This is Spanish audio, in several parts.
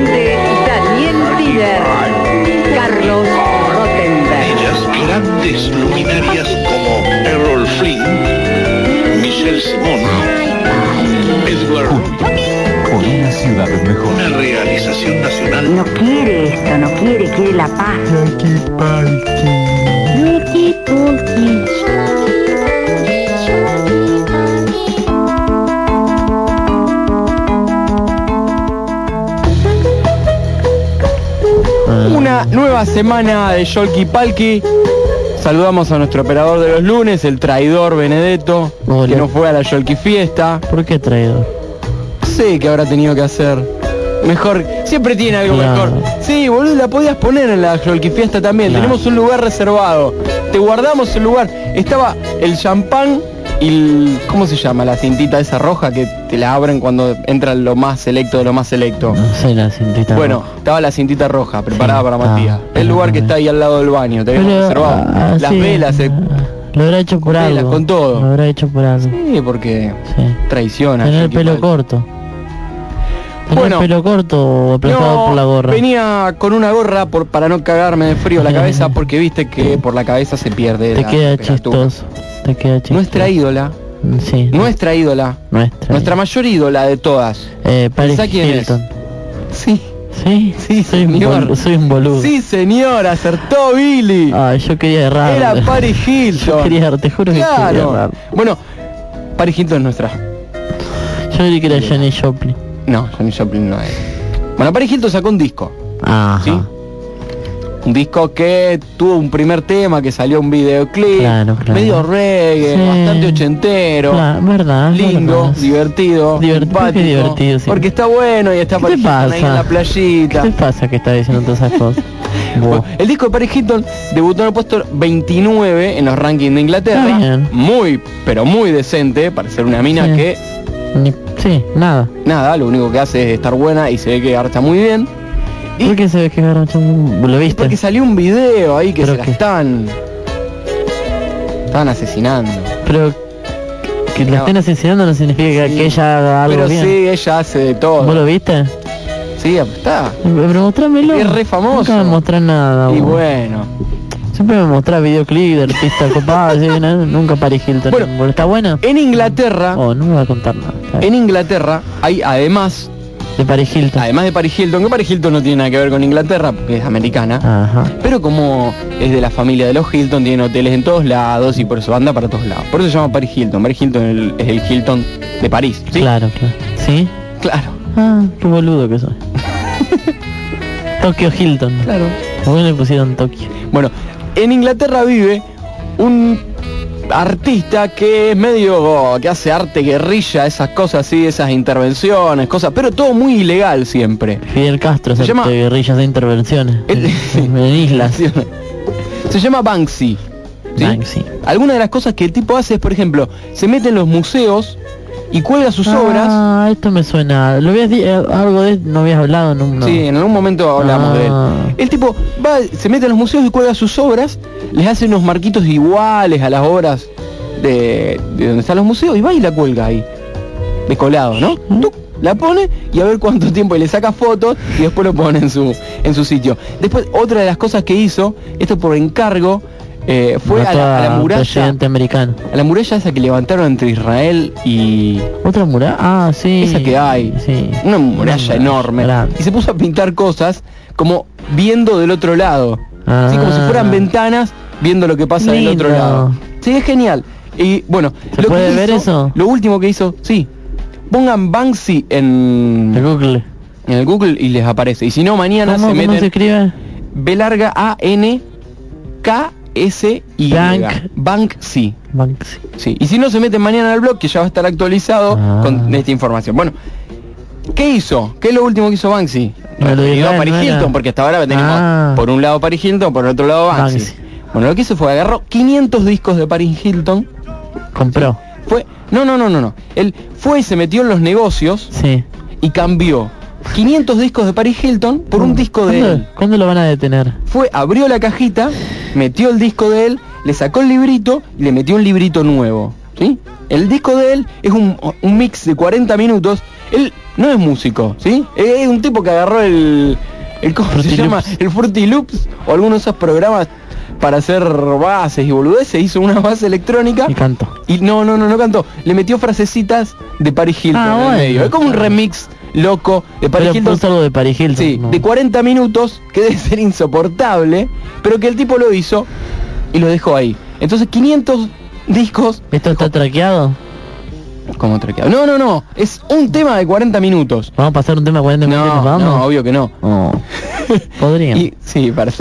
dirección de Daniel Tiller, Carlos Rottenberg. Ellas, grandes luminarias como Errol Flynn, Michelle Simon, Edward Por una ciudad mejor. una realización nacional No quiere esto, no quiere, quiere la paz. Nueva semana de Yolki Palki. Saludamos a nuestro operador de los lunes, el traidor Benedetto, Hola. que no fue a la Yolki Fiesta. ¿Por qué traidor? Sé qué habrá tenido que hacer. Mejor, siempre tiene algo Claro. mejor. Sí, boludo, la podías poner en la Yolki Fiesta también. Claro. Tenemos un lugar reservado. Te guardamos el lugar. Estaba el champán y ¿cómo se llama? La cintita esa roja que te la abren cuando entra lo más selecto de lo más selecto. No sé la cintita. Bueno, estaba la cintita roja preparada Sí. para Ah, Matías. el lugar que está ahí al lado del baño, te habíamos Pero, reservado. ah, Las sí, velas, eh. Lo habrá hecho por Con velas, algo. con todo. Lo habrá hecho por algo. Sí, porque Sí. traiciona. Tener el pelo corto. Bueno. el pelo corto o aplastado No, por la gorra. venía con una gorra por, para no cagarme de frío la cabeza porque viste que por la cabeza se pierde Te la queda chistoso. Nuestra ídola, Sí. nuestra ídola, Nuestra. nuestra mayor ídola de todas. Eh, Paris ¿Pensá quién es? Hilton. Sí, Sí, Sí, soy, un señor. bol- soy un boludo. sí señor, acertó Billy. Ay, yo quería errar. Era Paris Hilton. Yo quería errar, te juro que quería Claro. errar. Bueno, Paris Hilton es nuestra. Yo creí que era Janis Joplin. No, Johnny Joplin no es. Bueno, Paris Hilton sacó un disco. Ajá. ¿Sí? Un disco que tuvo un primer tema, que salió un videoclip, Claro, claro. medio reggae, Sí. bastante ochentero, Claro, verdad. lindo, verdad. divertido, Divertido, qué divertido, sí. porque está bueno y está ¿Qué Hilton ahí en la ¿Qué playita. te pasa que estás diciendo todas esas cosas? El disco de Paris Hilton debutó en el puesto 29 en los rankings de Inglaterra, Está muy, pero muy decente para ser una mina Sí. que Ni- Sí, nada. nada, lo único que hace es estar buena y se ve que ahora está muy bien. ¿Por qué se ve que ¿Lo viste? Porque salió un video ahí que ¿Pero se la qué? están. Estaban asesinando. Pero que la No. estén asesinando no significa que, Sí. que ella haga algo Pero bien. sí, ella hace de todo. ¿Vos lo viste? Sí, está. Pero mostrámelo. Es re famoso. Nunca me mostrás nada. Y vos. bueno. Siempre me mostrás videoclip de artista copado, así, ¿no? nunca Paris Hilton. Bueno. ¿Está buena? En Inglaterra, Oh, no me va a contar nada. En Inglaterra hay además, De Paris Hilton. además de Paris Hilton, que Paris Hilton no tiene nada que ver con Inglaterra, porque es americana. Ajá. Pero como es de la familia de los Hilton, tiene hoteles en todos lados y por eso anda para todos lados. Por eso se llama Paris Hilton. Paris Hilton es el, Hilton de París. ¿sí? Claro, claro. ¿Sí? Claro. Ah, qué boludo que soy. Tokyo Hilton. Claro. ¿Por qué le pusieron Tokio? Bueno, en Inglaterra vive un artista que es medio que hace arte guerrilla, esas cosas así, esas intervenciones, cosas, pero todo muy ilegal siempre. Fidel Castro, Se llama- guerrillas de intervenciones. En islas. Se llama Banksy. ¿sí? Banksy. Algunas de las cosas que el tipo hace es, por ejemplo, se mete en los museos y cuelga sus obras. Ah, esto me suena. Lo habías di- eh, algo de no habías hablado en un. Sí, en algún momento hablamos de él. Ah. El tipo va, se mete en los museos y cuelga sus obras, les hace unos marquitos iguales a las obras de, de donde están los museos y va y la cuelga ahí, de colado, ¿no? Tuc, La pone y a ver cuánto tiempo y le saca fotos y después lo pone en su, en su sitio. Después, otra de las cosas que hizo, esto por encargo, eh, fue a la, a la muralla, americano. a la muralla esa que levantaron entre Israel y ¿Otra muralla? Ah, sí. esa que hay, Sí. una muralla enorme, grande. y se puso a pintar cosas como viendo del otro lado, así como si Ah. fueran ventanas viendo lo que pasa del otro lado. Sí, es genial. Y bueno, ¿Se lo que puede ver hizo- eso? Lo último que hizo, sí. Pongan Banksy en, De Google. en el Google y les aparece. Y si no, mañana ¿Cómo, se cómo meten se escribe? B larga A N K S Y. Bank. Banksy. Banksy. Sí, y si no se meten mañana al blog que ya va a estar actualizado Ah. con esta información. Bueno, ¿qué hizo? ¿Qué es lo último que hizo Banksy? Referido a Paris. Hilton, porque hasta ahora tenemos Ah. por un lado Paris Hilton, por otro lado Banksy. Banksy. Bueno, lo que hizo fue agarró 500 discos de Paris Hilton, Compró. fue no, no, no, no, no. Él fue y se metió en los negocios Sí. y cambió 500 discos de Paris Hilton por un disco de ¿Cuándo- él. ¿Cuándo lo van a detener? Fue, abrió la cajita, metió el disco de él, le sacó el librito y le metió un librito nuevo. ¿sí? El disco de él es un, un mix de 40 minutos Él no es músico, ¿sí? Es un tipo que agarró el... el ¿Cómo Fruity se llama? Loops. El Fruity Loops o alguno de esos programas para hacer bases y boludeces. Hizo una base electrónica. Y canto. Y no, no, no, no cantó. Le metió frasecitas de Paris Hilton Ah, en el medio. Es como un remix loco de Paris Pero Hilton. de Paris Hilton. Sí, ¿no? de 40 minutos, que debe ser insoportable, pero que el tipo lo hizo y lo dejó ahí. Entonces 500 discos... ¿Esto está traqueado? como traqueado. No, no, no. Es un tema de 40 minutos. ¿Vamos a pasar un tema de 40 minutos No, vamos? no, obvio que no. Oh. Podría. Y sí, para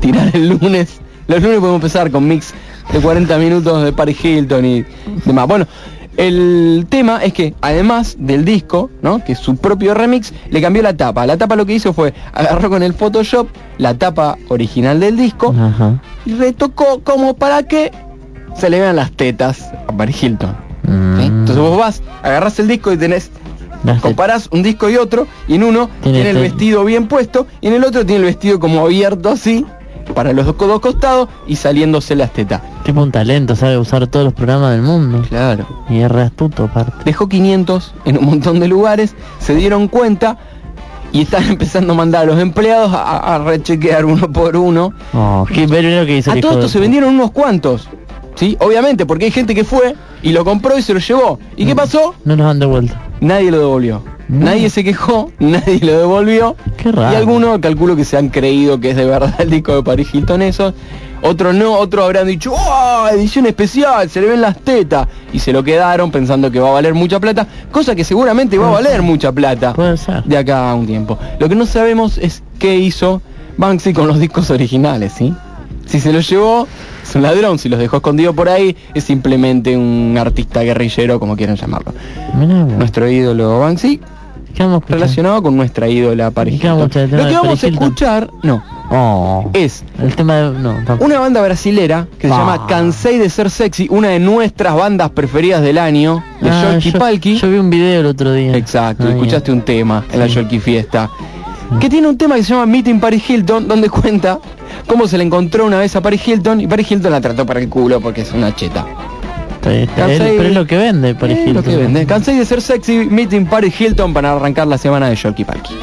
tirar el lunes. Los lunes podemos empezar con mix de 40 minutos de Paris Hilton y demás. Bueno, el tema es que además del disco, ¿no? Que es su propio remix, le cambió la tapa. La tapa lo que hizo fue agarró con el Photoshop la tapa original del disco Ajá. y retocó como para que se le vean las tetas a Paris Hilton. ¿sí? Mm. Entonces vos vas, agarrás el disco y tenés comparás un disco y otro y en uno Tiene tiene, el vestido bien puesto y en el otro tiene el vestido como abierto así para los dos, dos costados y saliéndose las tetas. Tipo un talento, sabe usar todos los programas del mundo. Claro. Y es re astuto aparte. Dejó 500 en un montón de lugares, se dieron cuenta y están empezando a mandar a los empleados a, a rechequear uno por uno. Oh, qué lo que hizo A todo esto se vendieron unos cuantos. ¿Sí? Obviamente, porque hay gente que fue y lo compró y se lo llevó. ¿Y qué pasó? No nos han devuelto. Nadie lo devolvió. No. Nadie se quejó, nadie lo devolvió. Qué raro. Y algunos calculo que se han creído que es de verdad el disco de Paris Hilton eso. Otros no, otros habrán dicho, ¡oh! Edición especial, se le ven las tetas. Y se lo quedaron pensando que va a valer mucha plata, cosa que seguramente va a valer mucha plata Puede ser. de acá a un tiempo. Lo que no sabemos es qué hizo Banksy con los discos originales, ¿sí? Si se los llevó, es un ladrón, si los dejó escondido por ahí, es simplemente un artista guerrillero, como quieran llamarlo. Mirá. Nuestro ídolo Banksy ¿Qué vamos a escuchar? relacionado con nuestra ídola Paris ¿Y qué vamos a Hilton. escuchar, el tema Lo que vamos a escuchar, no, Oh. es El tema de... No, una banda brasilera que se Ah. llama Cansei de ser sexy, una de nuestras bandas preferidas del año, de Ah, yo- Palki. Yo vi un video el otro día. Exacto, Ah, escuchaste un tema en la. Yolki Fiesta. Que tiene un tema que se llama Meeting Paris Hilton, donde cuenta cómo se le encontró una vez a Paris Hilton y Paris Hilton la trató para el culo porque es una cheta. Pero es lo que vende, Paris lo Hilton. que vende. Cansei de ser sexy, Meeting Paris Hilton para arrancar la semana de Yolki Palki.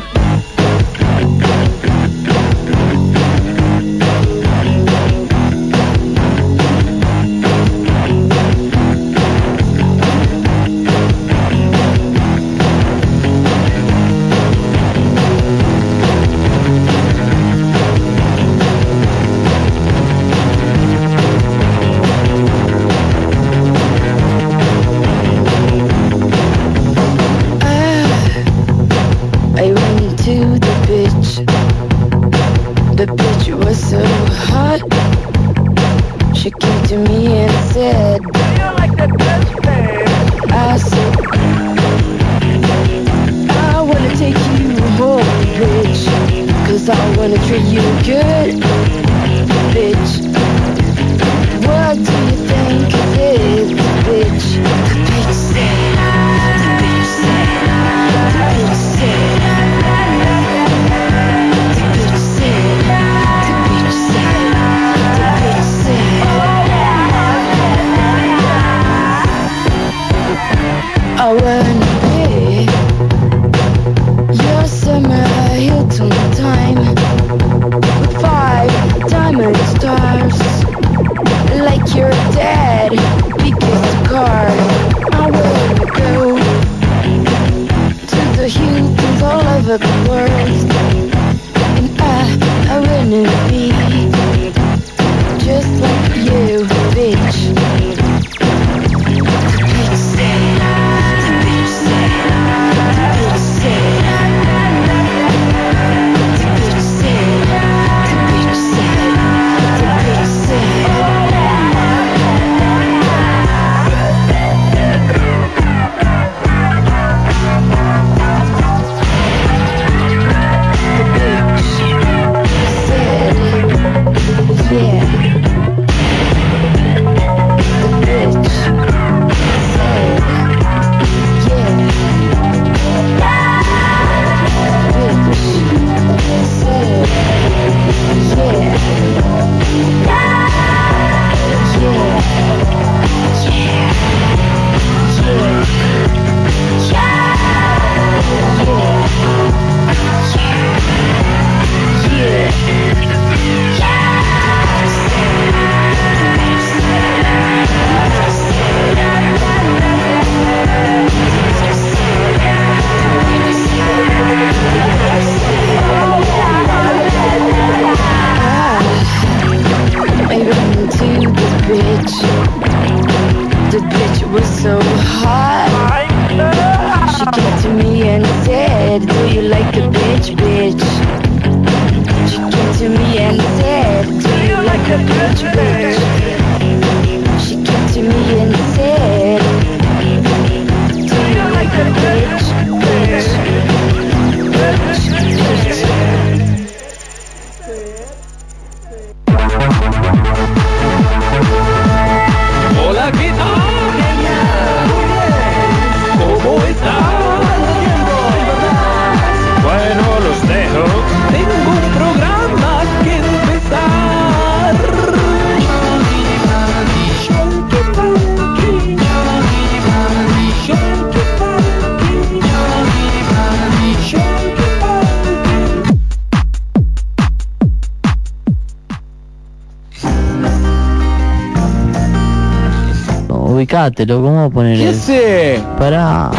¿Cómo a poner ¿Qué hace? Pará.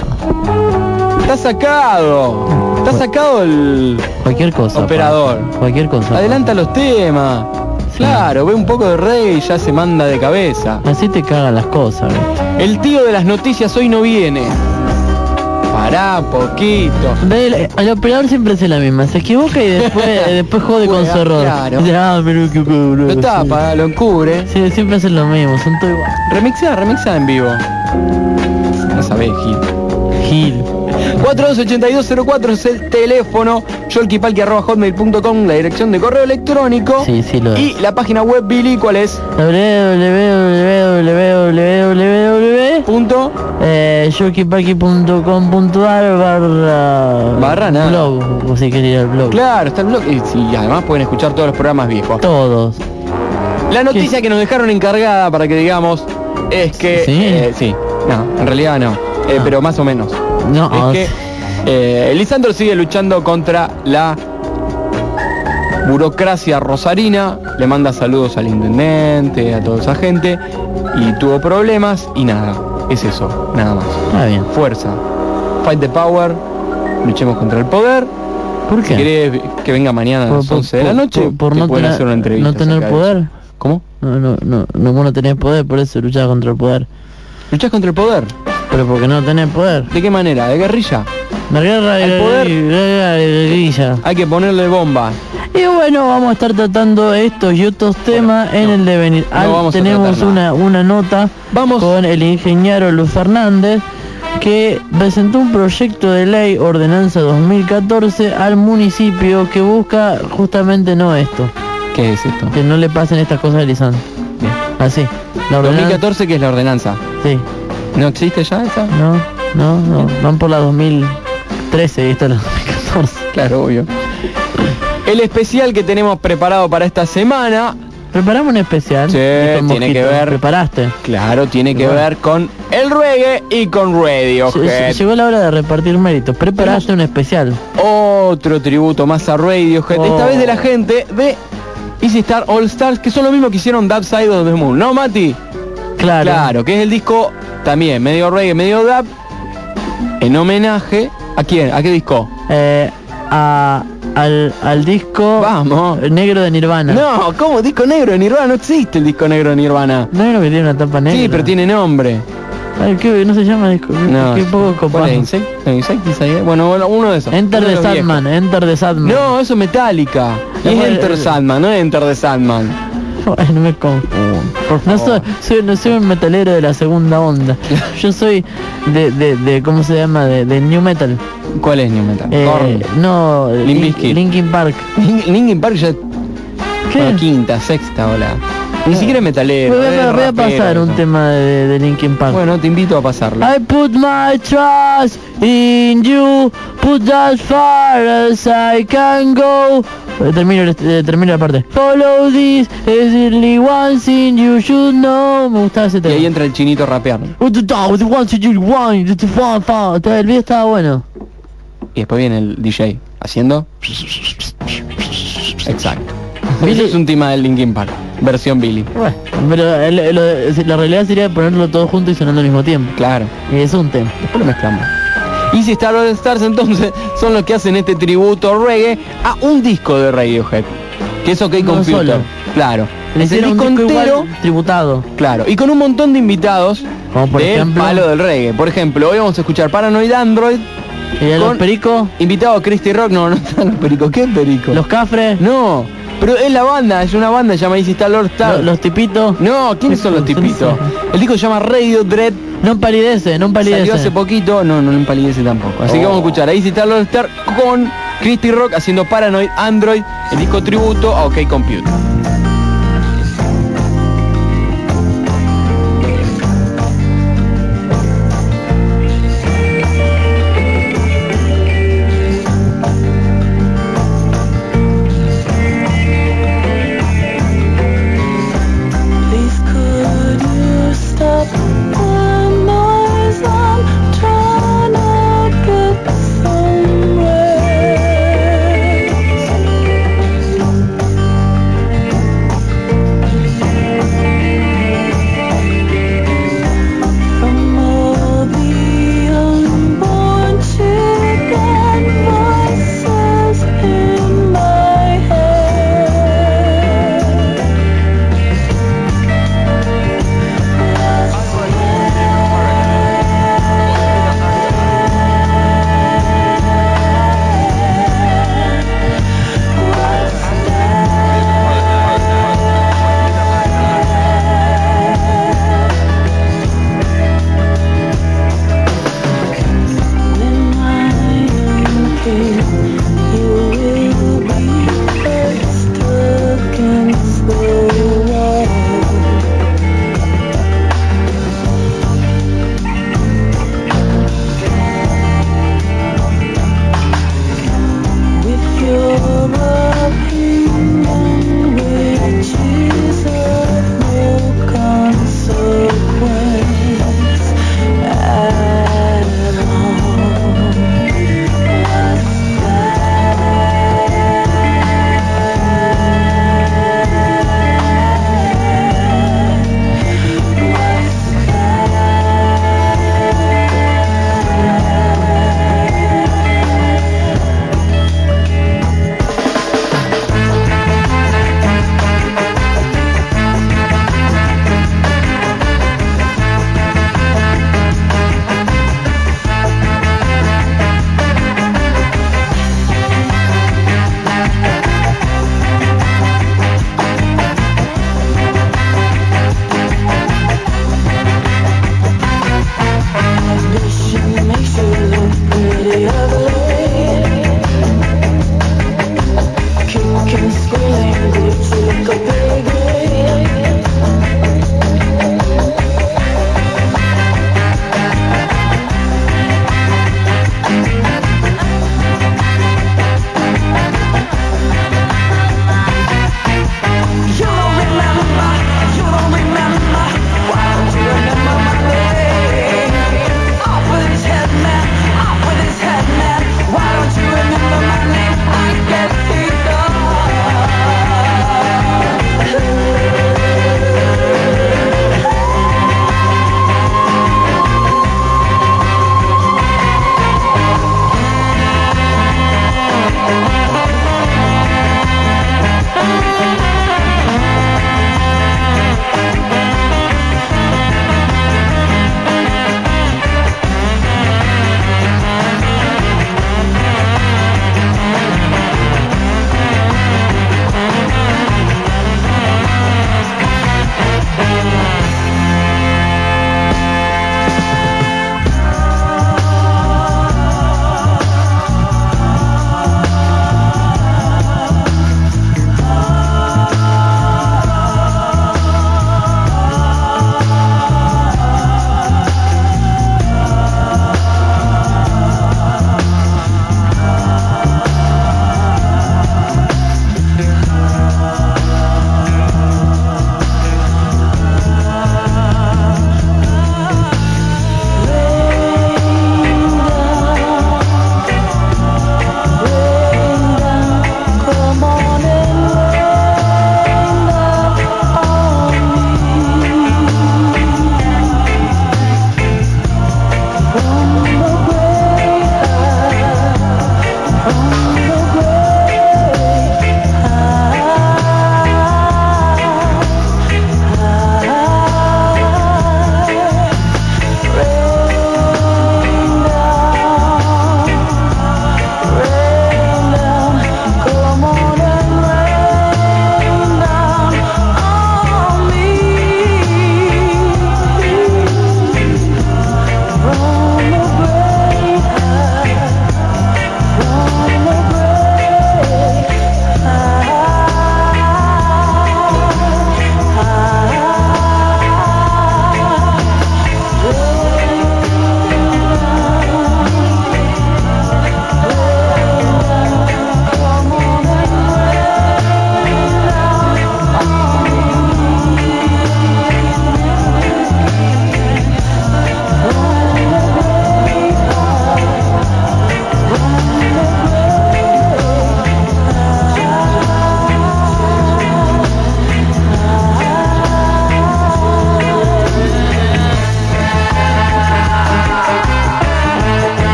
Está sacado. Está sacado el Cualquier cosa. Operador. Cualquier cosa. Adelanta los temas. Claro, ve un poco de rey y ya se manda de cabeza. Así te cagan las cosas, ¿viste? El tío de las noticias hoy no viene. Pará, poquito. Ve, El, el operador siempre hace la misma, se equivoca y después, eh, después jode con su error. claro. Dice, ah, pero qué. Lo tapa, lo encubre. Sí, siempre hacen lo mismo, son todo igual. Remixa, remixa en vivo. No sabés, Gil. Gil. 428204 es el teléfono, hotmail.com la dirección de correo electrónico Sí, sí lo y la página web Billy, ¿cuál es? www Punto eh, yokipaki.com.ar barra Barra nada. blog o si querés ir al blog Claro, está el blog y además pueden escuchar todos los programas viejos. todos La noticia que nos dejaron encargada para que digamos es que ¿Sí? eh, sí, no, en realidad no, eh, Ah. pero más o menos. no es que eh, Lisandro sigue luchando contra la burocracia rosarina, le manda saludos al intendente, a toda esa gente, y tuvo problemas y nada, es eso, nada más. está bien Fuerza, fight the power, luchemos contra el poder. ¿por Si qué? querés que venga mañana a las por- 11 de la noche, por- por te no pueden tener- hacer una entrevista. no tener poder. eso. ¿Cómo? no no no no vos no tenés poder por eso luchás contra el poder ¿Luchás contra el poder? pero porque no tenés poder ¿De qué manera? ¿De guerrilla? La guerra de Al poder. guerra de guerrilla Hay que ponerle bomba. Y bueno, vamos a estar tratando estos y otros temas en no. el devenir. No Al- vamos a tenemos una, una nota Vamos. con el ingeniero Luz Fernández que presentó un proyecto de ley ordenanza 2014 al municipio que busca justamente no esto, ¿Qué es esto? que no le pasen estas cosas a. Bien. Así, la ordenanza. 2014 que es la ordenanza. Sí, ¿No existe ya esa? no, no, no, van por la 2013 y esta es la 2014. Claro, obvio. El especial que tenemos preparado para esta semana, Preparamos un especial. Sí, tiene que ver. ¿Preparaste? claro, tiene que Bueno. ver con el reggae y con Radiohead. Llegó la hora de repartir méritos. Preparaste un especial. Otro tributo más a Radiohead, esta Oh. vez de la gente de Easy Star All Stars, que son lo mismo que hicieron Dub Side of the Moon, ¿no, Mati? Claro. Claro, que es el disco también medio reggae, medio dub, en homenaje a quién, a qué disco. Eh, a- al, al disco Vamos. negro de Nirvana. No, ¿cómo disco negro de Nirvana? No existe el disco negro de Nirvana. ¿No que tiene una tapa negra? Sí, pero tiene nombre. Ay, ¿qué? No se llama disco. No, Qué poco copado. Insect? Bueno, bueno, uno de esos. Enter the Sandman, Enter the Sandman. No, eso es Metallica. Es Enter Sandman, no es Enter the Sandman. Ay, no me confundo. Por No soy, soy, no soy un metalero de la segunda onda. Yo soy de, de, de ¿cómo se llama? De, de New Metal. ¿Cuál es New Metal? Eh, no. Linkin Park. Lin- Linkin Park ya ¿Qué? quinta, sexta ola. Ni siquiera es metalero. Voy a, es voy a pasar un tema de, de Linkin Park. Bueno, te invito a pasarlo. I put my trust in you, put as far as I can go. Eh, Termino, eh, termino la parte. Follow this, is only one thing you should know. Me gustaba ese Y tema. ahí entra el chinito rapeando. El video estaba bueno. Y después viene el DJ haciendo. Exacto. Billy- es un tema del Linkin Park, versión Billy. Bueno, pero el- el- lo- la realidad sería ponerlo todo junto y sonando al mismo tiempo. Claro. Y es un tema. Después lo mezclamos. Easy Star All Stars entonces son los que hacen este tributo reggae a un disco de Radiohead, que es OK no Computer. Solo. Claro. El disco, un disco entero tributado. Claro, y con un montón de invitados Como por del ejemplo, palo del reggae. Por ejemplo, hoy vamos a escuchar Paranoid Android, ¿Y los pericos? Invitado a Christy Rock, no, no están los pericos, ¿qué perico? ¿Los cafres? No, pero es la banda, es una banda, se llama Easy Star Lord Star. ¿Los, los tipitos? No, ¿quiénes son los tipitos? El disco se llama Radio Dread no empalidece, no empalidece. Salió hace poquito, no, no empalidece tampoco. Así que vamos a escuchar a Easy Star con Christy Rock haciendo Paranoid Android, el disco tributo a OK Computer. love you.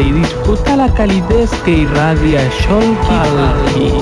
Y disfruta la calidez que irradia Sholky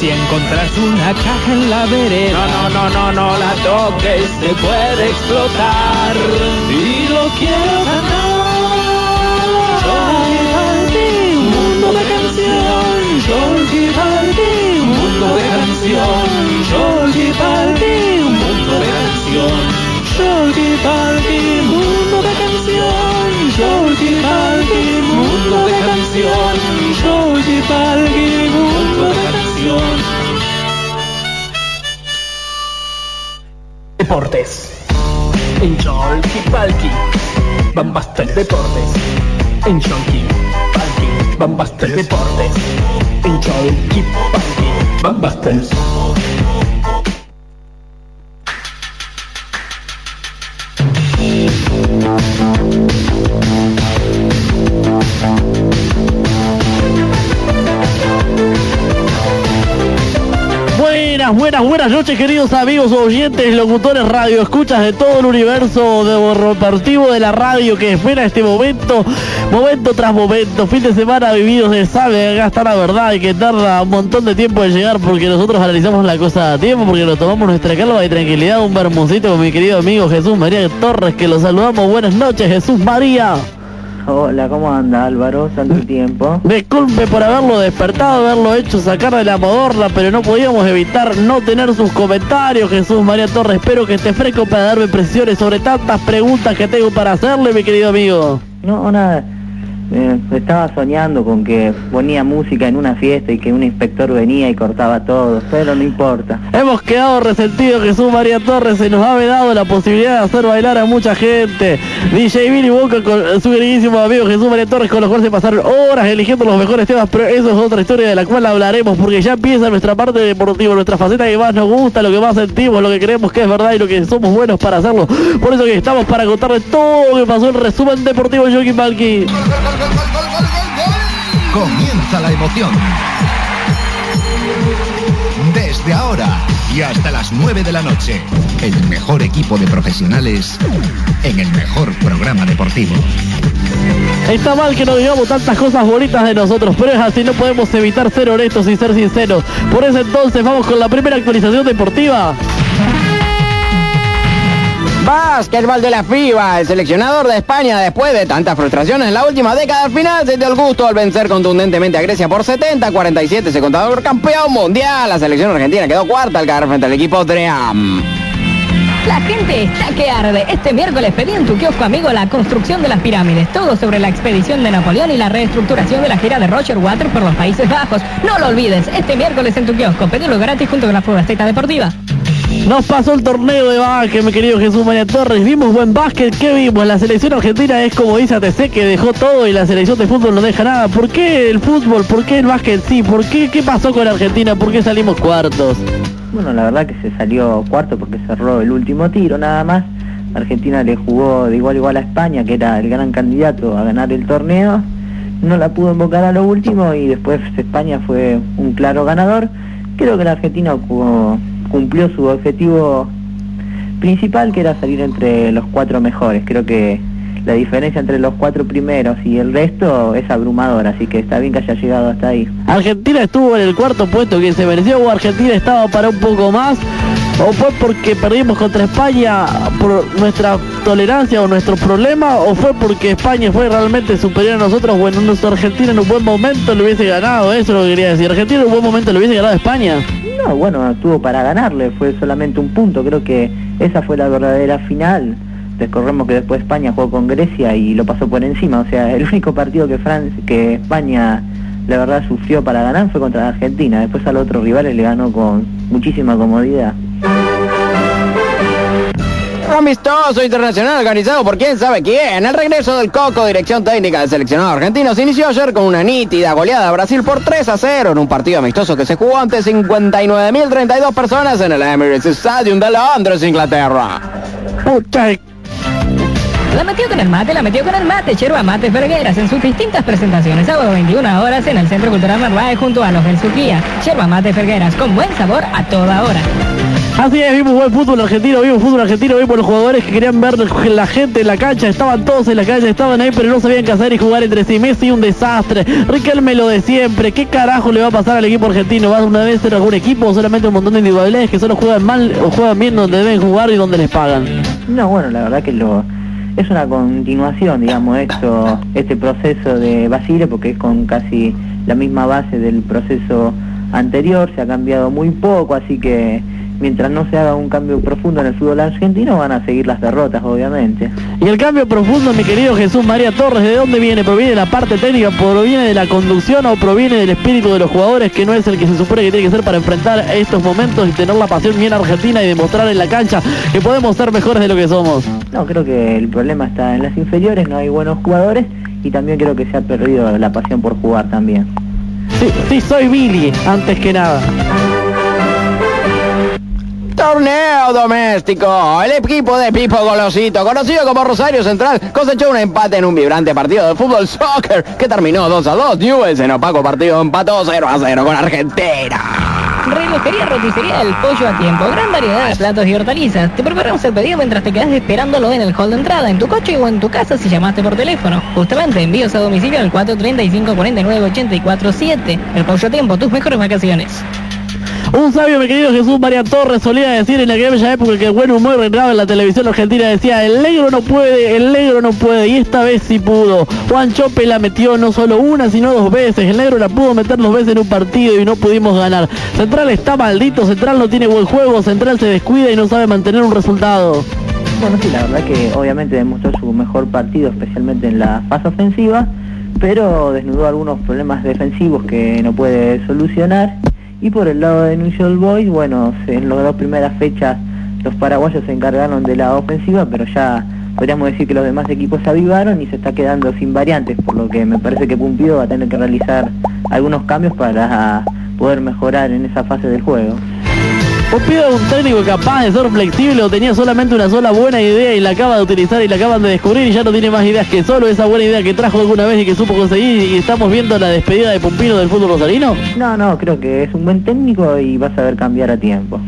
Si encontras una caja en la vereda, no, no, no, no, no la toques, se puede explotar. Y lo quiero ganar. Cholquipalchi, un mundo de canción. Cholquipalchi, un mundo de canción. Cholquipalchi, un mundo de canción. Cholquipalchi, mundo de canción. Cholquipalchi, mundo de canción. Cholquipalchi, mundo Deportes. En Cholquipalchi. Bambastel Deportes. En Cholquipalchi. Bambastel Deportes. En. Bambastel. Buenas, buenas, buenas noches queridos amigos oyentes, locutores, radio, escuchas de todo el universo deportivo de la radio que espera este momento, momento tras momento, fin de semana vividos de sabe, acá está la verdad y que tarda un montón de tiempo en llegar porque nosotros analizamos la cosa a tiempo, porque nos tomamos nuestra calma y tranquilidad, un bermucito con mi querido amigo Jesús María Torres que lo saludamos, buenas noches Jesús María. Hola, ¿cómo anda Álvaro? Tanto tiempo. Disculpe por haberlo despertado, haberlo hecho sacar de la modorra, pero no podíamos evitar no tener sus comentarios, Jesús María Torres. Espero que esté fresco para darme presiones sobre tantas preguntas que tengo para hacerle, mi querido amigo. No, nada. Eh, estaba soñando con que ponía música en una fiesta y que un inspector venía y cortaba todo, pero no importa. Hemos quedado resentidos, Jesús María Torres, se nos ha dado la posibilidad de hacer bailar a mucha gente. DJ Billy Boca con su queridísimo amigo Jesús María Torres, con los cuales se pasaron horas eligiendo los mejores temas, pero eso es otra historia de la cual hablaremos, porque ya empieza nuestra parte deportiva, nuestra faceta que más nos gusta, lo que más sentimos, lo que creemos que es verdad y lo que somos buenos para hacerlo. Por eso que estamos para contarle todo lo que pasó en resumen deportivo de Joaquín Balki. Comienza la emoción. Desde ahora y hasta las 9 de la noche, el mejor equipo de profesionales en el mejor programa deportivo. Está mal que nos digamos tantas cosas bonitas de nosotros, pero es así, no podemos evitar ser honestos y ser sinceros. Por eso entonces vamos con la primera actualización deportiva. Básquetbol de la FIBA, el seleccionador de España después de tantas frustraciones en la última década al final se dio el gusto al vencer contundentemente a Grecia por 70-47, se contaba por campeón mundial. La selección argentina quedó cuarta al caer frente al equipo Dream. La gente está que arde. Este miércoles pedí en tu kiosco amigo la construcción de las pirámides. Todo sobre la expedición de Napoleón y la reestructuración de la gira de Roger Water por los Países Bajos. No lo olvides, este miércoles en tu kiosco. Pedilo gratis junto con la Fugaceta Deportiva. Nos pasó el torneo de básquet, mi querido Jesús María Torres. Vimos buen básquet. ¿Qué vimos? La selección argentina es como dice ATC, que dejó todo y la selección de fútbol no deja nada. ¿Por qué el fútbol? ¿Por qué el básquet sí? ¿Por qué? ¿Qué pasó con Argentina? ¿Por qué salimos cuartos? Bueno, la verdad que se salió cuarto porque cerró el último tiro nada más. Argentina le jugó de igual a igual a España, que era el gran candidato a ganar el torneo. No la pudo invocar a lo último y después España fue un claro ganador. Creo que la Argentina jugó- cumplió su objetivo principal, que era salir entre los cuatro mejores. Creo que la diferencia entre los cuatro primeros y el resto es abrumadora, así que está bien que haya llegado hasta ahí. Argentina estuvo en el cuarto puesto que se mereció o Argentina estaba para un poco más o fue porque perdimos contra España por nuestra tolerancia o nuestro problema o fue porque España fue realmente superior a nosotros o en nuestra Argentina en un buen momento le hubiese ganado eso es lo que quería decir Argentina en un buen momento le hubiese ganado a España No, bueno, estuvo para ganarle, fue solamente un punto, creo que esa fue la verdadera final. Recordemos que después España jugó con Grecia y lo pasó por encima, o sea, el único partido que Francia, que España la verdad sufrió para ganar fue contra la Argentina, después a los otros rivales le ganó con muchísima comodidad. Amistoso internacional organizado por quién sabe quién. El regreso del Coco, dirección técnica del seleccionado argentino, se inició ayer con una nítida goleada a Brasil por 3 a 0 en un partido amistoso que se jugó ante 59.032 personas en el Emirates Stadium de Londres, Inglaterra. La metió con el mate, la metió con el mate, Yerba Mate Fergueras en sus distintas presentaciones, sábado 21 horas en el Centro Cultural Narváez junto a los del Suquía. Yerba Mate Fergueras, con buen sabor a toda hora. Así es, vimos buen fútbol argentino, vimos fútbol argentino, vimos los jugadores que querían ver la gente en la cancha, estaban todos en la cancha, estaban ahí, pero no sabían qué y jugar entre sí. Messi un desastre, Riquelme lo de siempre, ¿qué carajo le va a pasar al equipo argentino? ¿Va a una vez ser algún equipo o solamente un montón de individualidades que solo juegan mal o juegan bien donde deben jugar y donde les pagan? No, bueno, la verdad que lo es una continuación, digamos, esto, este proceso de Basile, porque es con casi la misma base del proceso anterior, se ha cambiado muy poco, así que mientras no se haga un cambio profundo en el fútbol argentino van a seguir las derrotas, obviamente. Y el cambio profundo, mi querido Jesús María Torres, ¿de dónde viene? ¿Proviene de la parte técnica? ¿Proviene de la conducción o proviene del espíritu de los jugadores que no es el que se supone que tiene que ser para enfrentar estos momentos y tener la pasión bien argentina y demostrar en la cancha que podemos ser mejores de lo que somos? No, creo que el problema está en las inferiores, no hay buenos jugadores y también creo que se ha perdido la pasión por jugar también. Sí, sí, soy Billy, antes que nada. Torneo doméstico. El equipo de Pipo Golosito, conocido como Rosario Central, cosechó un empate en un vibrante partido de fútbol soccer que terminó 2 a 2. Newell's en opaco partido empató 0 a 0 con Argentina. Relojería Roticería del Pollo a Tiempo. Gran variedad de platos y hortalizas. Te preparamos el pedido mientras te quedas esperándolo en el hall de entrada, en tu coche o en tu casa si llamaste por teléfono. Justamente, envíos a domicilio al 435-49-847. El Pollo a Tiempo, tus mejores vacaciones. Un sabio, mi querido Jesús María Torres, solía decir en aquella época que el buen humor reinaba en la televisión argentina. Decía, el negro no puede, el negro no puede. Y esta vez sí pudo. Juan Chope la metió no solo una, sino dos veces. El negro la pudo meter dos veces en un partido y no pudimos ganar. Central está maldito, Central no tiene buen juego, Central se descuida y no sabe mantener un resultado. Bueno, sí, la verdad que obviamente demostró su mejor partido, especialmente en la fase ofensiva, pero desnudó algunos problemas defensivos que no puede solucionar. Y por el lado de New York Boys, bueno, en las dos primeras fechas los paraguayos se encargaron de la ofensiva, pero ya podríamos decir que los demás equipos se avivaron y se está quedando sin variantes, por lo que me parece que Pumpido va a tener que realizar algunos cambios para poder mejorar en esa fase del juego. Pumpido es un técnico capaz de ser flexible o tenía solamente una sola buena idea y la acaba de utilizar y la acaban de descubrir y ya no tiene más ideas que solo esa buena idea que trajo alguna vez y que supo conseguir y estamos viendo la despedida de Pumpino del fútbol rosarino. No, no, creo que es un buen técnico y va a saber cambiar a tiempo.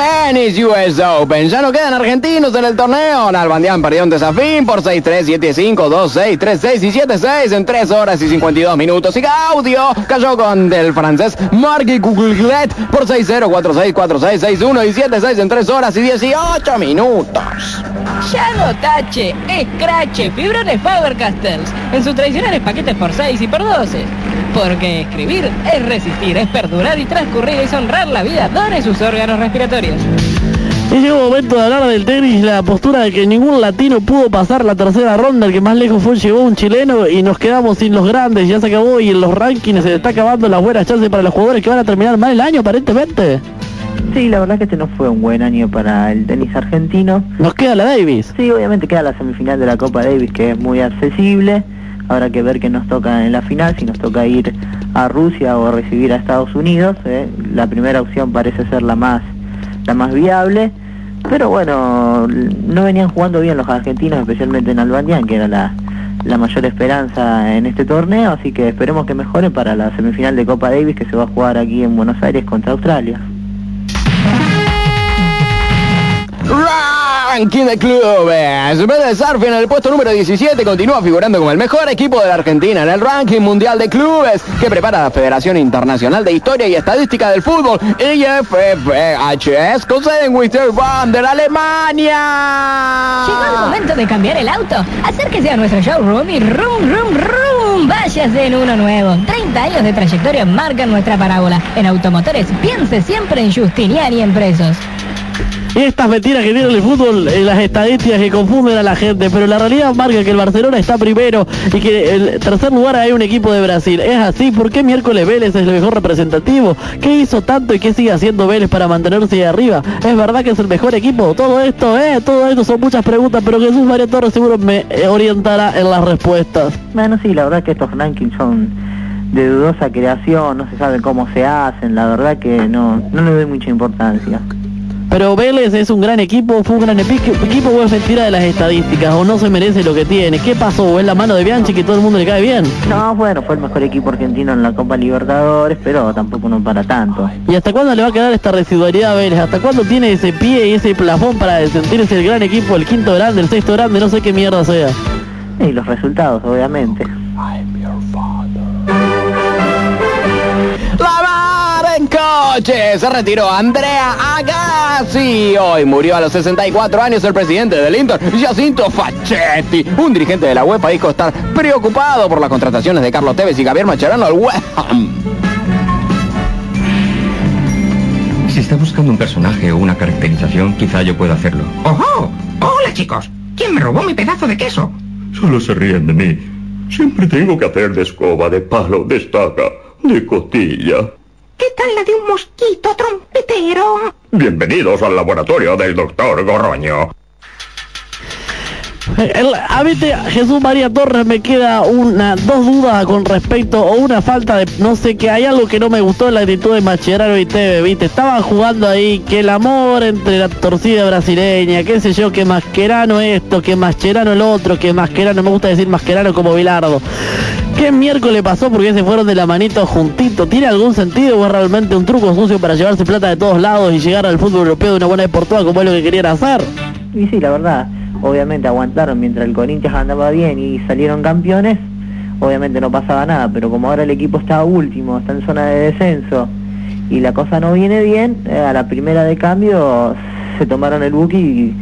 Tenis US Open. Ya no quedan argentinos en el torneo. Nalbandián perdió un desafío por 6-3, 7-5, 2-6, 3-6 y 7-6 en 3 horas y 52 minutos. Y Gaudio cayó con el francés Marc Gouglet por 6-0, 4-6, 4-6, 6-1 y 7-6 en 3 horas y 18 minutos. No tache, escrache, fibrones Faber-Castells en sus tradicionales paquetes por 6 y por 12. Porque escribir es resistir, es perdurar y transcurrir, es honrar la vida, done sus órganos respiratorios. Y llegó el momento de hablar del tenis la postura de que ningún latino pudo pasar la tercera ronda. El que más lejos fue llegó un chileno y nos quedamos sin los grandes. Ya se acabó y en los rankings se está acabando las buenas chances para los jugadores que van a terminar mal el año aparentemente. Sí, la verdad que este no fue un buen año para el tenis argentino. Nos queda la Davis. Sí, obviamente queda la semifinal de la Copa Davis que es muy accesible. Habrá que ver qué nos toca en la final, si nos toca ir a Rusia o recibir a Estados Unidos. ¿eh? La primera opción parece ser la más, la más viable. Pero bueno, no venían jugando bien los argentinos, especialmente en Albandián, que era la, la mayor esperanza en este torneo. Así que esperemos que mejoren para la semifinal de Copa Davis que se va a jugar aquí en Buenos Aires contra Australia. Ranking de clubes. Vélez Sarfi en el puesto número 17 continúa figurando como el mejor equipo de la Argentina en el ranking mundial de clubes que prepara la Federación Internacional de Historia y Estadística del Fútbol, IFFHS, con sede en Alemania. Llegó el momento de cambiar el auto. Acérquese a nuestro showroom y rum, rum, rum. Váyase en uno nuevo. 30 años de trayectoria marcan nuestra parábola. En automotores, piense siempre en Justiniani Empresos. Estas mentiras que tienen el fútbol, eh, las estadísticas que confunden a la gente, pero la realidad marca que el Barcelona está primero y que el tercer lugar hay un equipo de Brasil. ¿Es así? ¿Por qué miércoles Vélez es el mejor representativo? ¿Qué hizo tanto y qué sigue haciendo Vélez para mantenerse ahí arriba? ¿Es verdad que es el mejor equipo? Todo esto, eh, todo esto son muchas preguntas, pero Jesús María Torres seguro me orientará en las respuestas. Bueno, sí, la verdad que estos rankings son de dudosa creación, no se sabe cómo se hacen, la verdad que no, no le doy mucha importancia. Pero Vélez es un gran equipo, fue un gran equipo o es mentira de las estadísticas o no se merece lo que tiene. ¿Qué pasó? ¿O es la mano de Bianchi que todo el mundo le cae bien? No, bueno, fue el mejor equipo argentino en la Copa Libertadores, pero tampoco no para tanto. ¿Y hasta cuándo le va a quedar esta residualidad a Vélez? ¿Hasta cuándo tiene ese pie y ese plafón para sentirse el gran equipo, el quinto grande, el sexto grande, no sé qué mierda sea? Y los resultados, obviamente. La mar en coche. Se retiró Andrea Agassi. Hoy murió a los 64 años el presidente del Inter, Jacinto Facchetti. Un dirigente de la UEFA dijo estar preocupado por las contrataciones de Carlos Tevez y Javier Macherano al West Ham. Si está buscando un personaje o una caracterización, quizá yo pueda hacerlo. ¡Ojo! ¡Hola, chicos! ¿Quién me robó mi pedazo de queso? Solo se ríen de mí. Siempre tengo que hacer de escoba, de palo, de estaca, de costilla. ¿Qué tal la de un mosquito trompetero? Bienvenidos al laboratorio del doctor Gorroño. El- a mí te- Jesús María Torres me queda una dos dudas con respecto o una falta de no sé que hay algo que no me gustó en la actitud de Mascherano y Teve, viste, estaban jugando ahí que el amor entre la torcida brasileña, qué sé yo, que Mascherano esto, que Mascherano el otro, que Mascherano, me gusta decir Mascherano como Bilardo. ¿Qué miércoles pasó? Porque se fueron de la manito juntito. ¿Tiene algún sentido o es realmente un truco sucio para llevarse plata de todos lados y llegar al fútbol europeo de una buena deportiva como es lo que querían hacer? Y sí, la verdad, obviamente aguantaron mientras el Corinthians andaba bien y salieron campeones, obviamente no pasaba nada, pero como ahora el equipo está último, está en zona de descenso y la cosa no viene bien, eh, a la primera de cambio se tomaron el buque y,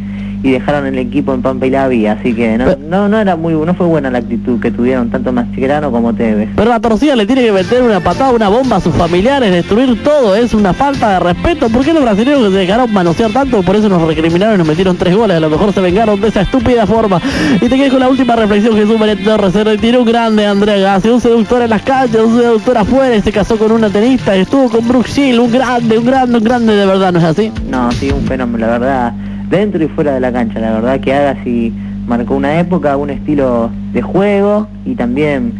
y dejaron el equipo en Pampa y la Vía, así que no, no, no era muy, no fue buena la actitud que tuvieron tanto Mascherano como Tevez. Pero la torcida le tiene que meter una patada, una bomba a sus familiares, destruir todo, es una falta de respeto. ¿Por qué los brasileños se dejaron manosear tanto? Por eso nos recriminaron y nos metieron tres goles, a lo mejor se vengaron de esa estúpida forma. Y te quedo con la última reflexión, Jesús María Torres, se retiró un grande Andrea Gassi, un seductor en las canchas, un seductor afuera, y se casó con una tenista, estuvo con Brooke Shield, un grande, un grande, un grande de verdad, ¿no es así? No, sí, un fenómeno, la verdad, dentro y fuera de la cancha, la verdad que Agassi marcó una época, un estilo de juego y también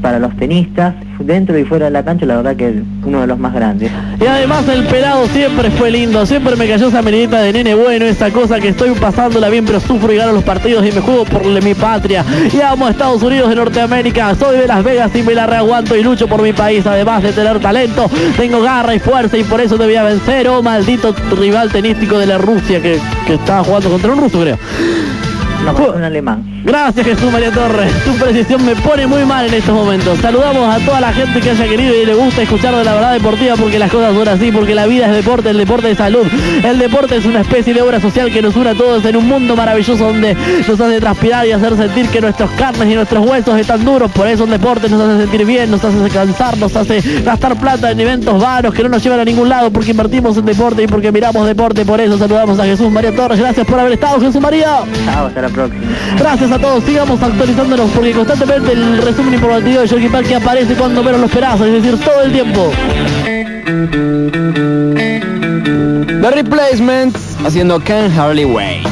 para los tenistas, dentro y fuera de la cancha, la verdad que es uno de los más grandes. Y además el pelado siempre fue lindo, siempre me cayó esa menita de nene bueno, esa cosa que estoy pasándola bien pero sufro y gano los partidos y me juego por mi patria. Y amo a Estados Unidos de Norteamérica, soy de Las Vegas y me la reaguanto y lucho por mi país, además de tener talento, tengo garra y fuerza y por eso te voy a vencer, oh maldito rival tenístico de la Rusia que, que estaba jugando contra un ruso creo. No, un alemán. Gracias Jesús María Torres, tu precisión me pone muy mal en estos momentos. Saludamos a toda la gente que haya querido y le gusta escuchar de la verdad deportiva porque las cosas son así, porque la vida es deporte, el deporte es salud. El deporte es una especie de obra social que nos une a todos en un mundo maravilloso donde nos hace transpirar y hacer sentir que nuestros carnes y nuestros huesos están duros. Por eso el deporte nos hace sentir bien, nos hace cansar, nos hace gastar plata en eventos vanos que no nos llevan a ningún lado porque invertimos en deporte y porque miramos deporte. Por eso saludamos a Jesús María Torres. Gracias por haber estado, Jesús María. Chao, la próxima. Gracias a todos, sigamos actualizándonos porque constantemente el resumen informativo de Jorge Park aparece cuando menos lo esperás, es decir, todo el tiempo. The Replacements haciendo Can Hardly Wait.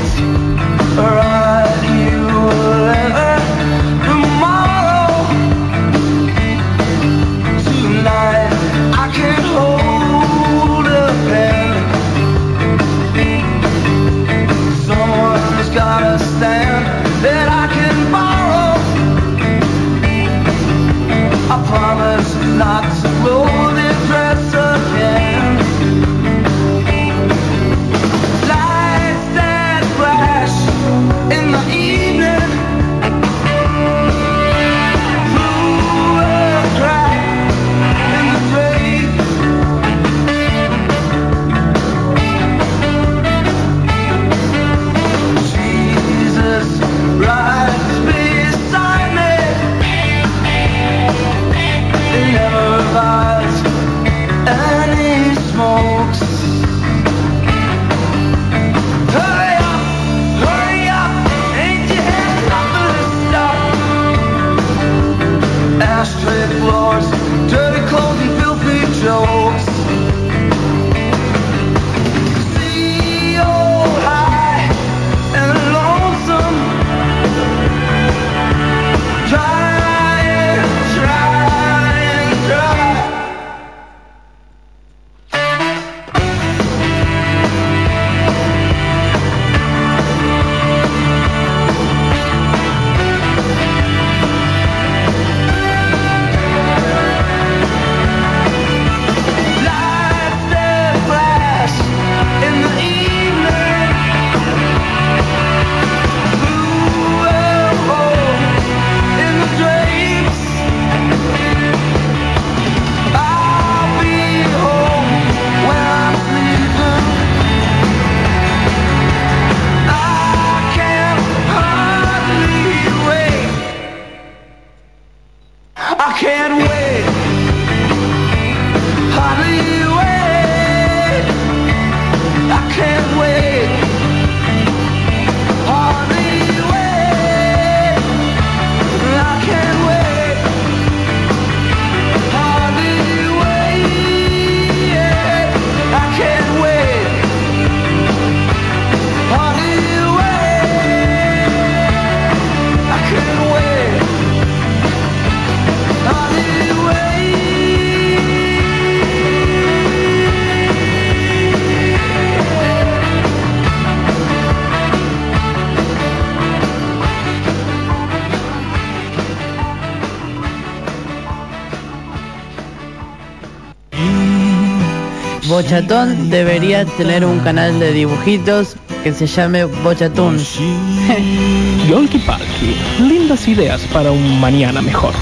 Bochatón debería tener un canal de dibujitos que se llame Bochatún. Yolki Palki, lindas ideas para un mañana mejor.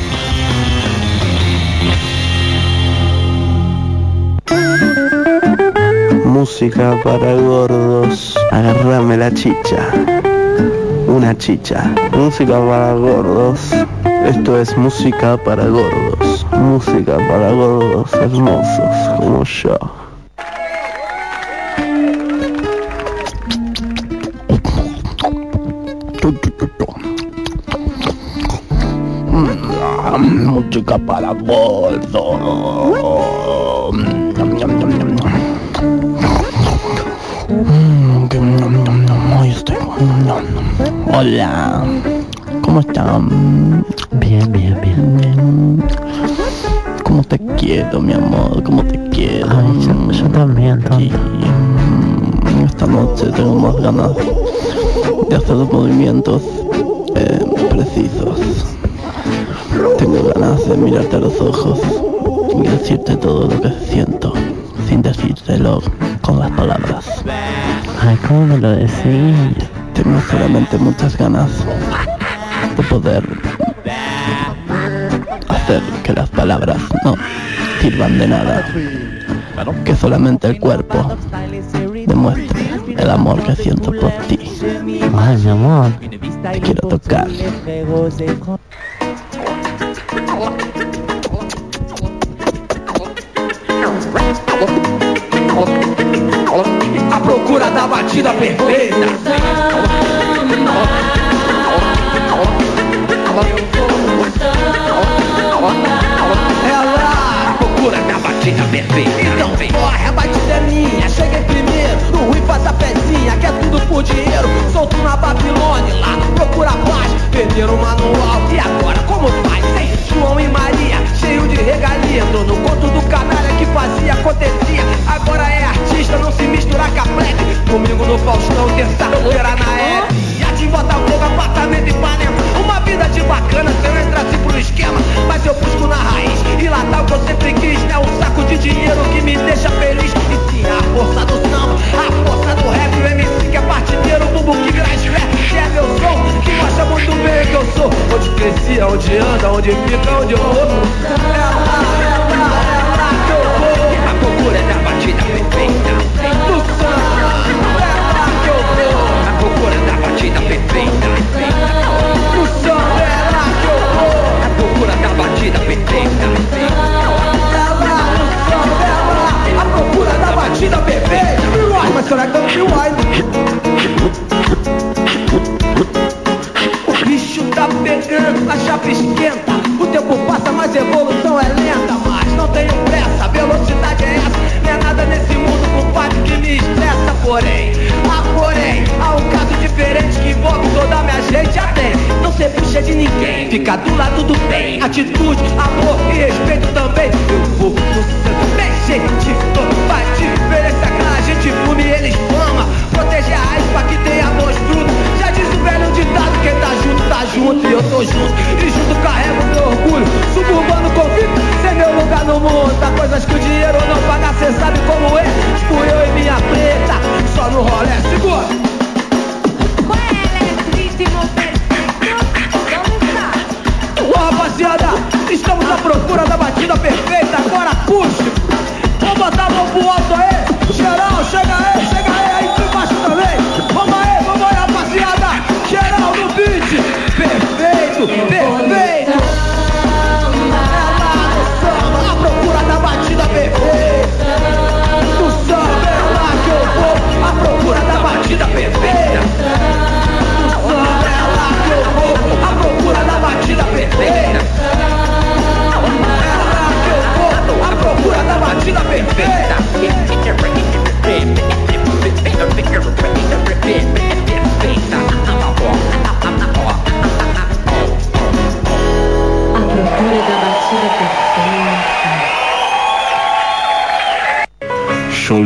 Música para gordos. Agarrame la chicha. Una chicha. Música para gordos. Esto es música para gordos. Música para gordos hermosos como yo. Música para ñam. Hola. ¿Cómo están? Bien, bien, bien. bien. ¿Cómo te quiero, mi amor? ¿Cómo te quiero? yo, también, Esta noche tengo más ganas de hacer los movimientos eh, precisos. Tengo ganas de mirarte a los ojos y decirte todo lo que siento sin decírtelo con las palabras. Ay, ¿cómo me lo decís? Tengo solamente muchas ganas de poder hacer que las palabras no sirvan de nada. Que solamente el cuerpo demuestre el amor que siento por ti. Ay, mi amor. Te quiero tocar. A procura da batida perfeita. Perfeita. Então corre, a batida é minha, cheguei primeiro. No ruim faz a pezinha, quer tudo por dinheiro. Solto na Babilônia, lá procura paz. Perderam o manual, e agora como faz? Hein? João e Maria, cheio de regalia. Entrou no conto do canalha que fazia, acontecia. Agora é artista, não se mistura com a plebe. Domingo no Faustão, terça-feira na Hebe. E a de Botafogo, apartamento em Ipanema. Uma vida de bacana, se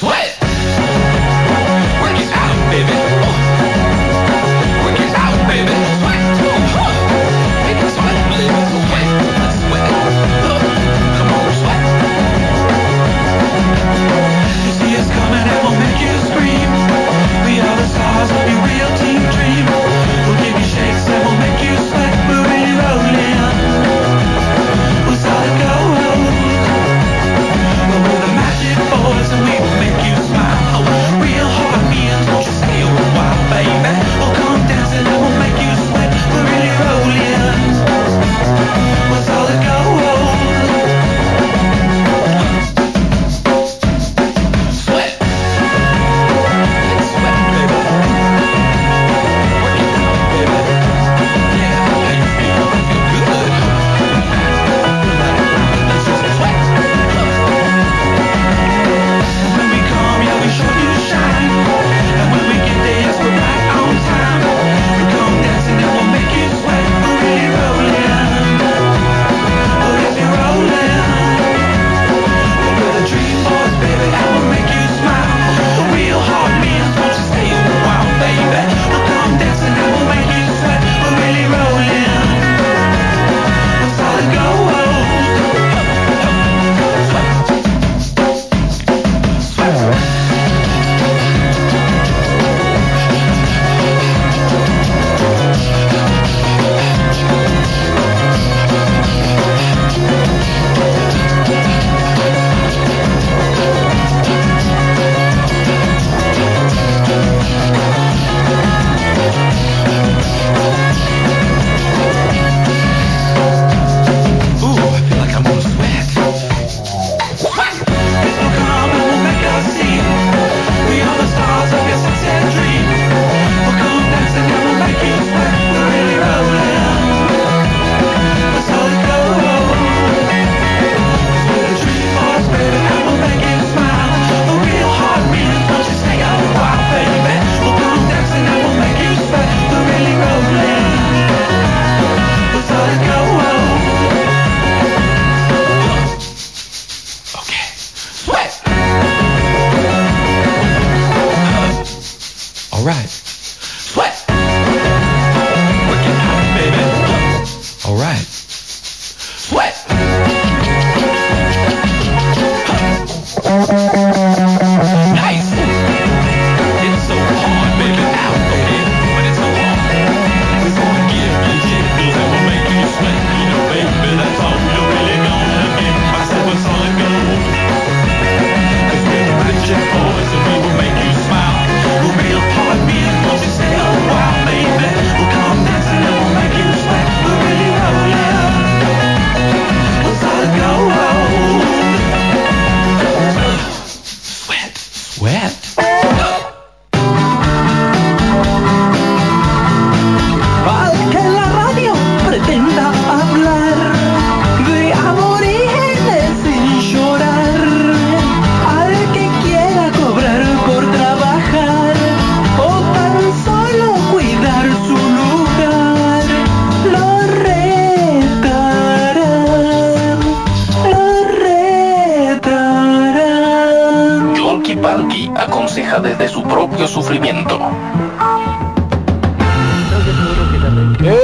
What.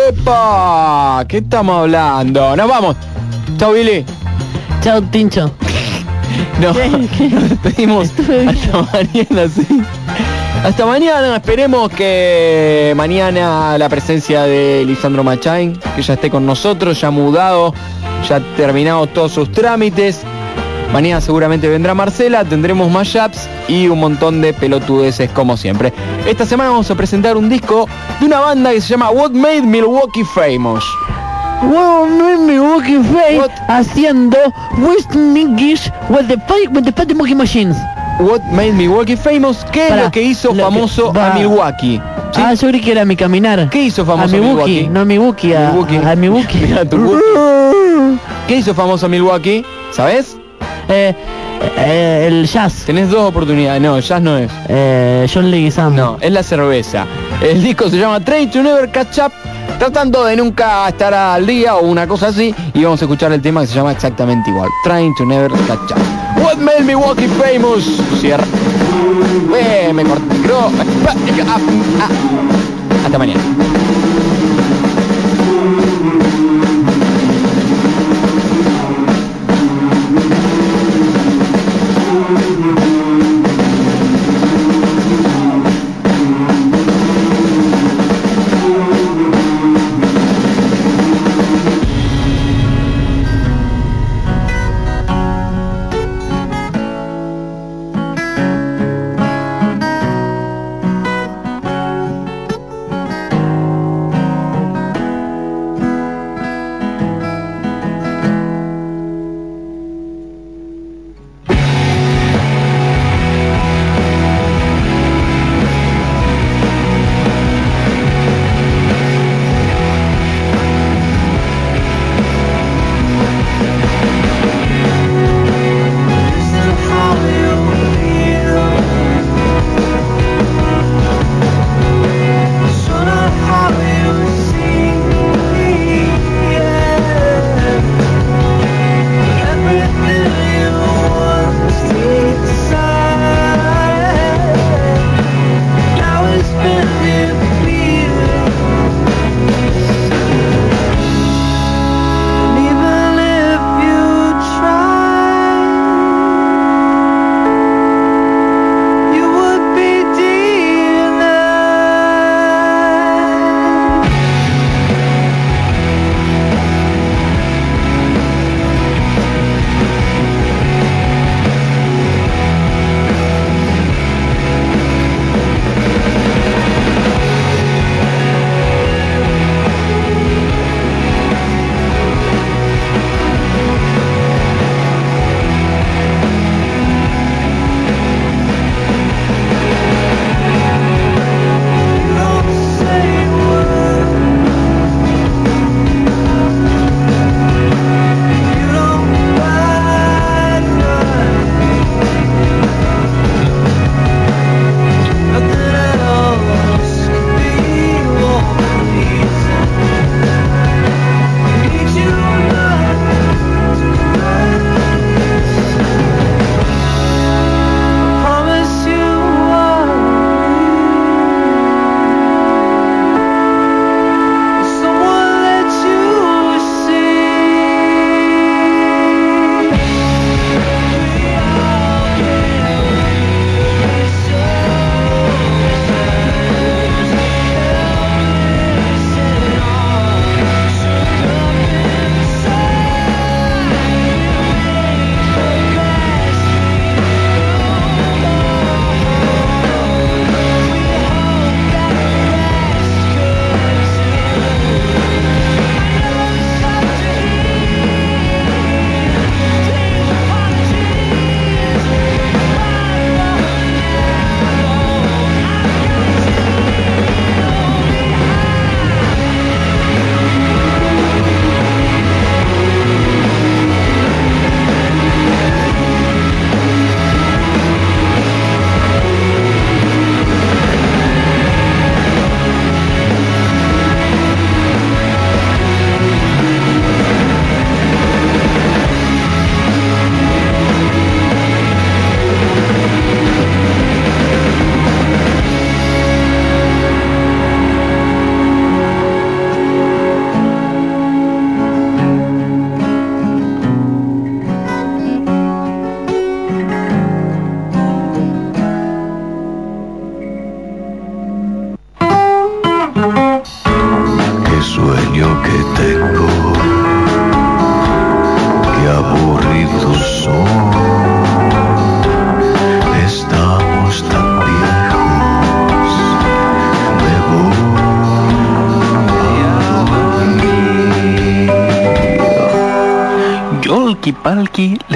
¡Epa! ¿Qué estamos hablando? Nos vamos. Chao, Billy. Chao, Tincho. No, nos despedimos hasta mañana, sí. Hasta mañana, esperemos que mañana la presencia de Lisandro Machain, que ya esté con nosotros, ya mudado, ya terminado todos sus trámites. Mañana seguramente vendrá Marcela, tendremos mashups y un montón de pelotudeces como siempre. Esta semana vamos a presentar un disco de una banda que se llama What Made Milwaukee Famous. Wow, no Milwaukee Face haciendo Westmingish with the with the Monkey Machines. What Made Milwaukee Famous, ¿qué es lo que hizo lo famoso a Milwaukee? ¿Sí? Ah, yo creí que era mi caminar. ¿Qué hizo famoso a Milwaukee? Milwaukee? No a Milwaukee, a, Milwaukee. a Milwaukee. Mira tu Wookie. ¿Qué hizo famoso a Milwaukee? ¿Sabes? Eh, eh, el jazz. Tenés dos oportunidades. No, jazz no es. Eh, John Leguizamo. No, es la cerveza. El disco se llama Trade to Never Catch Up, tratando de nunca estar al día o una cosa así. Y vamos a escuchar el tema que se llama exactamente igual. Trying to Never Catch Up. What made Milwaukee famous? Cierra. Eh, me corté. Ah, ah. Hasta mañana.